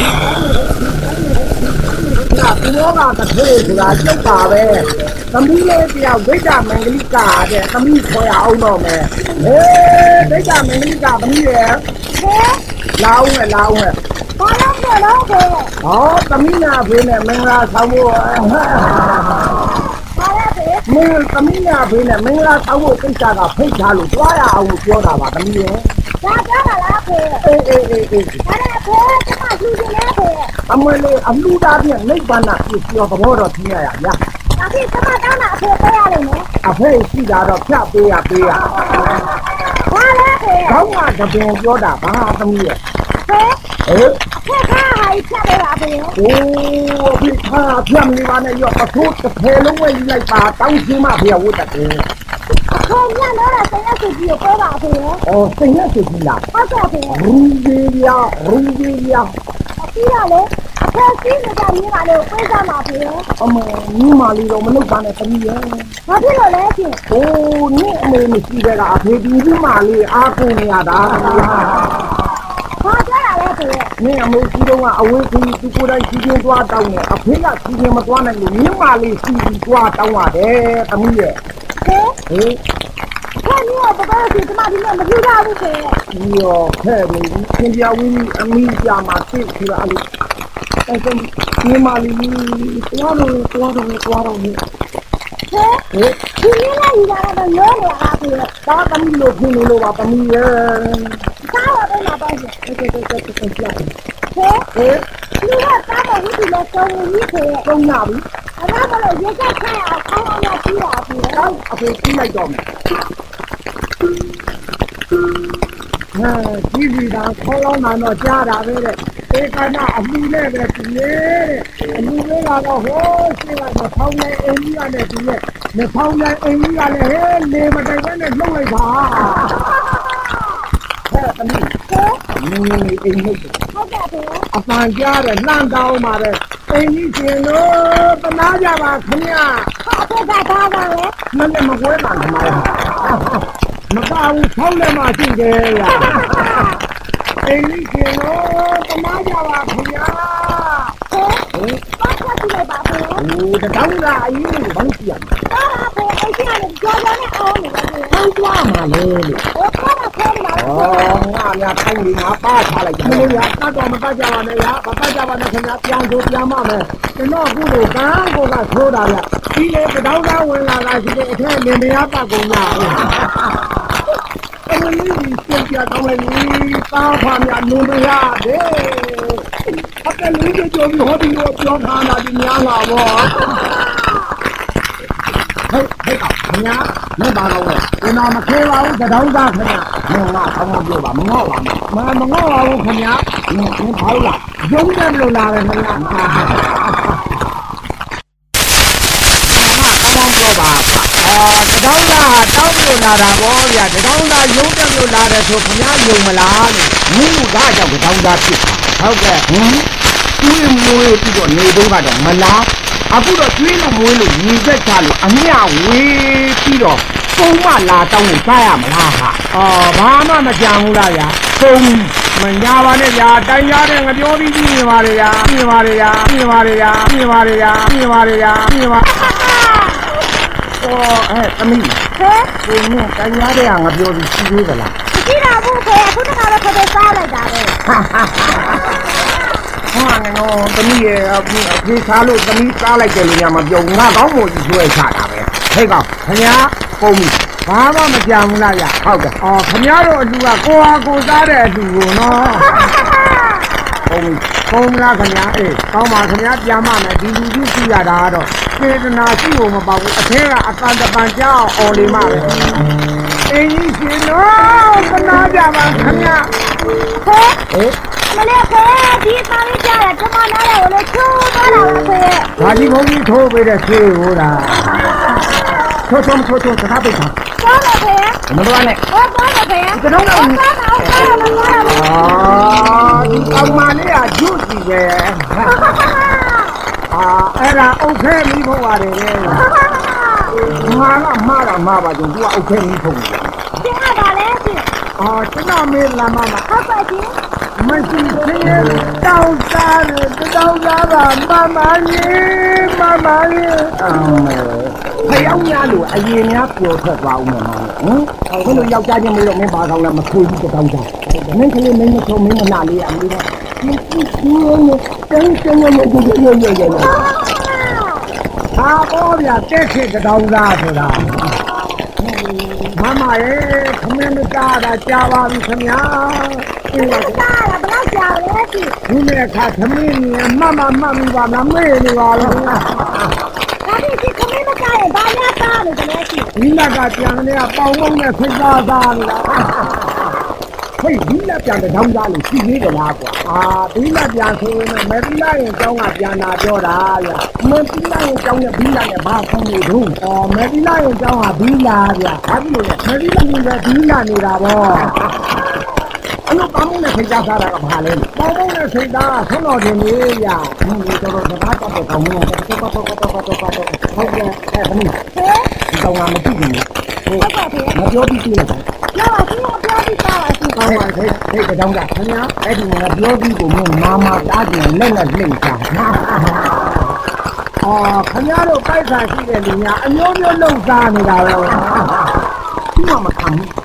နာသူရောကတစ်ထေးဆိုတာကျုပ်ပါပဲသမီးလေးတယောက်ဒိဋ္ဌမင်္ဂလိကာတဲ့သမီးခေါ်ရအောင်တော့မယ်ဟေးဒိဋ္ဌမင်္ဂလိကာသမီးရဲ့ဟဲလာအောင်လေလာအောင်လေဘာလို့မလို့ခဲဟောသမီးနာဖေးနဲ့မင်္ဂလာဆောင်ဖို့ဘာလဲဖေ မင်းသမီးနာဖေးနဲ့မင်္ဂလာဆောင်ဖို့ကိစ္စကဖိတ်ထားလို့တွားရအောင်ပြောတာပါသမီးရဲ့ဒါကြောက်လားဖေအေးအေးအေးအေးဒါနဲ့ဖေကျမလူချင်းလဲဖေအမလေးအလူသားပြည့်နိဗ္ဗာန်ပြည့်ပြောသဘောတော်သိရရဗျာဒါဖြင့်ကျမတောင်းတာအဖေပေးရလိမ့်မယ်အဖေရှိတာတော့ဖြတ်ပေးရပေးရဘာလဲဖေခေါင်းကတပင်ပြောတာဘာသမီးရဲ့ ဖေ ဟေး ဖေခါဟာဖြတ်ပေးပါဖေ โอ้พี่ข้าเพียมนี่มาเนี่ยยอดประทุตะเพลงไว้ไล่ป่าตั้งชื่อมาเพียวุตะเต ဖေညံတော့တဲ့ဆက်စုကြည့်ကိုပေးပါဖေ อ๋อสิงห์สุจีล่ะ ဟုတ်ကဲ့ဖေ รูเวียรูเวีย ပြီးတော့လေအဖေစီးနေကြရေးပါလို့ပေးကြပါဖေ အမညီမလေးတော့မလုပ်ပါနဲ့တမီးရဲ့ ဘာဖြစ်လို့လဲရှင် โอ้นี่အမေမရှိတဲ့ကအဖေဒီဒီမလေးအားကိုနေရတာ ဘာ ကြရလဲဖေนี่အမေရှိတော့ကအဝေးခီးသူကိုယ်တိုင်စီချင်းသွားတောင်းတယ်အဖေကစီချင်းမသွားနိုင်လို့ညီမလေးစီပြီးသွားတောင်းရတယ်တမီးရဲ့ဖေဟေးဖေမျိုးတော့စီကျမဒီနေ့မပြူတာဘူးဖေဒီရောခဲ့နေပြီသင်ပြဝင်းအမိကြမှာသိခလာလို့အဲ့ဒါညီမလေးသွားတော့သွားတော့သွားတော့ဟဲ့ဖေဟဲ့ဒီနေ့လည်းယူလာတော့ရောနေပါဖေတာတမီလို့ခင်းနေလို့ပါတမီရဲ့ စားရတော့မှာပါရှင်အဲ့ဒါတော့တော့တော့ကြာတယ်ဖေဟဲ့လူကစားတော့ဝိတုလည်းကောင်းကြီးဖေသုံးရပြီအလားမလို့ရေကက်ခိုင်းအောင်အောင်းအောင်ရပြီးပါဖေတော့အဖေကြည့်လိုက်တော့မယ်ဟာဒီဒီတာခေါ်တော့မှတော့ကြားတာပဲတဲ့ဧကနာအမှုနဲ့ပဲသူရဲ့တဲ့အမှုလေးကတော့ဟိုးရှိကတော့ဖောင်းနေအင်းကြီးကလည်းသူရဲ့မဖောင်းနေအင်းကြီးကလည်းဟဲ့လေမတိုင်ပဲနဲ့လှုပ်လိုက်ပါဟဲ့ တမီးဖေမင်းမင်းအိမ်ဟုတ်တယ်ဟုတ်ကဲ့ဖေအပန်ကြားတယ်လှမ်းတောင်းပါတဲ့အိမ်ကြီးရှင်လို့တနာကြပါခင်ဗျာအဖေကဘာပါလဲမနဲ့မကွဲပါနဲ့မမပါဘူးဆောင်းလည်းမရှိတယ်ရာအိမ်ကြီးရှင်လို့တနာကြပါခင်ဗျာဖေဘာဆက်ကြည့်လိုက်ပါဖေဟိုတောင်းတာအရင်ကဘာကြည့်ရမလဲဟာဖေအိတ်ကနေကြော်ကြော်နဲ့အောင်းနေတယ်ဖေဟောင်းသွားမှာလေလို့ဟိုကတော့ဖေးနေပါဩ ငါများခိုင်းနေငါပါထားလိုက်တယ်မလို့ရတတ်တော့မတတ်ကြပါနဲ့ရမတတ်ကြပါနဲ့ခင်ဗျာပြန်ဆိုပြန်မမယ်ကျွန်တော်အခုလိုကန်းကိုကထိုးတာဗျဒီလေတောင်းတာဝင်လာတာရှိတယ်အထက်လင်မယားပတ်ကုန်လာအဲ့ဒီလေးကြီးပြန်တောင်းလိုက်ပြီတားဖာမြလင်မယားတဲ့အကလေးကြီးကြောပြီးဟောဒီလိုပြောထားတာဒီများလာပေါ့ ဟဲ့ဟဲ့ကောင်ခင်ဗျာမင်းပါတော့လေကျွန်တော်မခဲပါဘူးသတောင်းသားခင်ဗျာမင်းကဆောင်းမပြောပါမငေါ့ပါနဲ့မမငေါ့ပါဘူးခင်ဗျာမင်းမင်းဘာလို့လားရုံးတယ်လို့လာတယ်ခင်ဗျာမကောင်းပြောပါအာတတောင်းသားတောင်းလို့လာတာပေါ့ဗျာတတောင်းသားရုံးတယ်လို့လာတယ်ဆိုခင်ဗျာယုံမလားလို့မင်းကဒါကြောင့်တတောင်းသားဖြစ်တာဟုတ်ကဲ့ဟင်ကျွေးမွေးပြီးတော့နေတော့ကတော့မလား အခုတော့ကျွေးလို့မွေးလို့ညီသက်ချလို့အမြဝေးပြီးတော့ပုံမလာတောင်းလို့စားရမလားဟာအော်ဘာမှမကြံဘူးလားဗျာပုံမညာပါနဲ့ဗျာတိုင်ရတဲ့ငပြောပြီးကြီးနေပါလေဗျာနေပါလေဗျာနေပါလေဗျာနေပါလေဗျာနေပါလေဗျာနေပါအော်အဲ့သမီးဖေကိုညတိုင်ရတဲ့ငပြောပြီးရှိသေးသလားကြည့်တာဘူးဖေအခုတခါတော့ဖေးစားလိုက်တာပဲ ဟာနော်သမီးရဲ့အဖေစားလို့သမီးစားလိုက်တယ်လို့ညမပြောငါကောင်းမို့ကြီးဆွဲချတာပဲဟဲ့ကောင်ခင်ဗျာပုံပြီဘာမှမကြံဘူးလားဗျဟုတ်တယ်အော်ခင်ဗျားတို့အလူကကိုဟာကိုစားတဲ့အလူကိုနော်ပုံပြီပုံလားခင်ဗျာအေးကောင်းပါခင်ဗျာပြန်မမယ်ဒီလူကြီးကြည့်ရတာကတော့စေတနာရှိဖို့မပေါ့ဘူးအထက်ကအတန်တပန်ကြောက်အော်လေးမပဲအင်းကြီးရှင်နော်ကနာကြပါခင်ဗျာဖေဟေး မလေးဖေဒီပါလေးကြားတယ်ကျမနားတယ်ကိုလည်းချိုးသွားတာပဲဖေဘာကြီးဘုန်းကြီးထိုးပေးတဲ့ဆေးဟိုတာထိုးထိုးထိုးထိုးတခါပိတ်ပါသွားတယ်ဖေမတော်နဲ့ဟောသွားတယ်ဖေကျွန်တော်ကသွားတာသွားတာသွားတာအာဒီကောင်မလေးကဂျုစီပဲအာအဲ့ဒါအုတ်ခဲမိဖို့ပါတယ်လေငါကမှားတာမှားပါကြုံသူကအုတ်ခဲမိဖို့တယ်ဒီကပါလဲရှင်အာကျွန်တော်မေးလာမမဟုတ်ပါရှင် မရှိသေးတောင်းစားတောင်းသားကမမကြီးမမကြီးအမေဖယောင်းများလို့အရင်များပျော်ထွက်သွားဦးမယ်မောင်ဟင်ဘယ်လိုယောက်ျားချင်းမေးတော့မင်းဘာကောင်းလဲမခွေဘူးတောင်းသားမင်းကလေးမင်းမချုံမင်းမနာလေးအမေကဒီဒီဒီတင်းတင်းရရရရရရဟာပေါ်ဗျာတက်ခေတောင်းသားဆိုတာ မမရဲ့ခမင်းမသားတာကြားပါပြီခင်ဗျာအင်း။ဒါကဘလောက်ကြာလဲရှိဒီနေ့ခါသမင်းကြီးမမမမပါမမေ့နေပါလား။ဒါဒီဒီခမင်းမကြရဲ့ဘာများသားလို့ကလေးရှိဒီလက်ကပြန်နေကပေါင်ပေါင်းနဲ့ဖိတ်သားသားနေတာ ဟေးဒီလက်ပြန်တောင်းသားလို့ရှိသေးတယ်လားကွာအာဒီလက်ပြန်ဆိုရင်မက်ဒီလာရင်ကျောင်းကပြန်လာပြောတာဗျမက်ဒီလာရင်ကျောင်းနဲ့ဘီလာနဲ့ဘာခေါင်းနေတော့အော်မက်ဒီလာရင်ကျောင်းကဘီလာဗျဘာဖြစ်လို့လဲမက်ဒီလာရင်လည်းဘီလာနေတာဗောအဲ့လိုပေါင်းနဲ့ဖိတ်သားသားတာကဘာလဲပေါင်းပေါင်းနဲ့ဖိတ်သားဆုံးတော်တင်လေးဗျဟင်းဒီတော့တော့ဘာတော့တော့ကောင်းနေတယ်တော့တော့တော့တော့တော့ဟုတ်ကဲ့အဲ့ဒါမင်း။ဟဲ့ဒီကောင်ကမကြည့်ဘူးဟိုဟုတ်ကဲ့ဖေမပြောပြီးကြည့်လိုက်။ပြောပါသူပြောပြီးသားပါရှိ ကောင်းပါသေး ဟဲ့တောင်းတာခင်ဗျာအဲ့ဒီငါပြောပြီးကိုမင်းမာမာတားတယ်လက်နဲ့လှိမ့်ချာအော်ခင်ဗျားတို့ပိုက်ဆံရှိတဲ့လူများအမျိုးမျိုးလုံစားနေတာပဲဒီမှာမခံဘူး